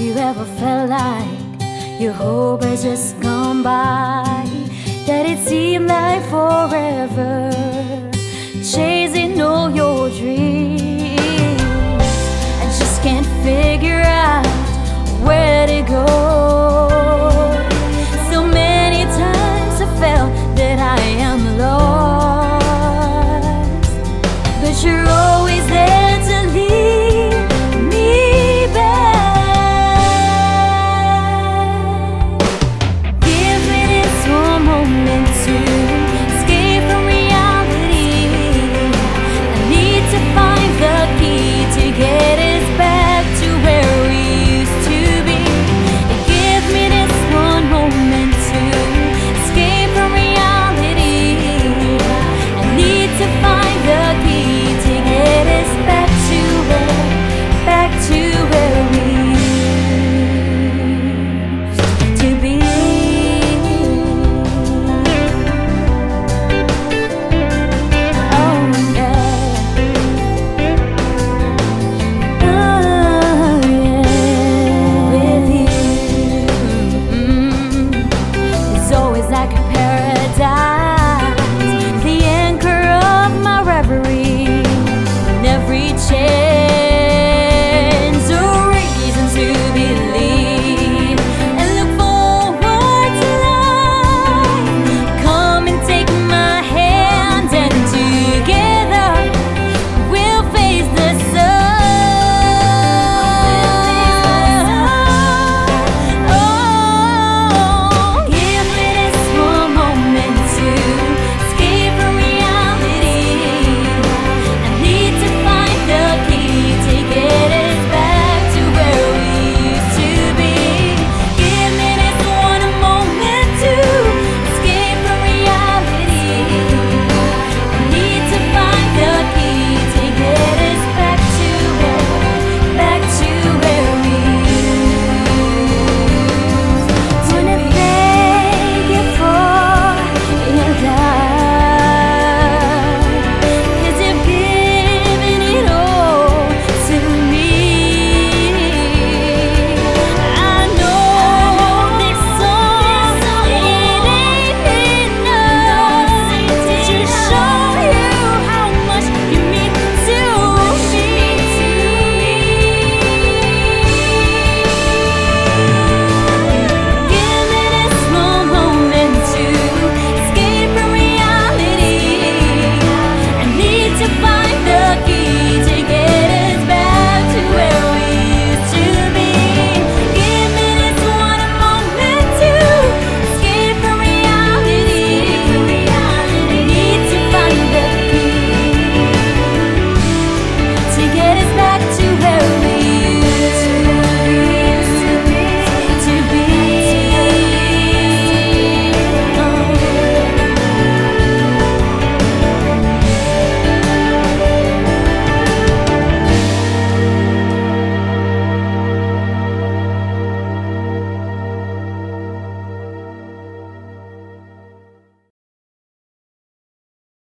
Have you ever felt like your hope has just gone by?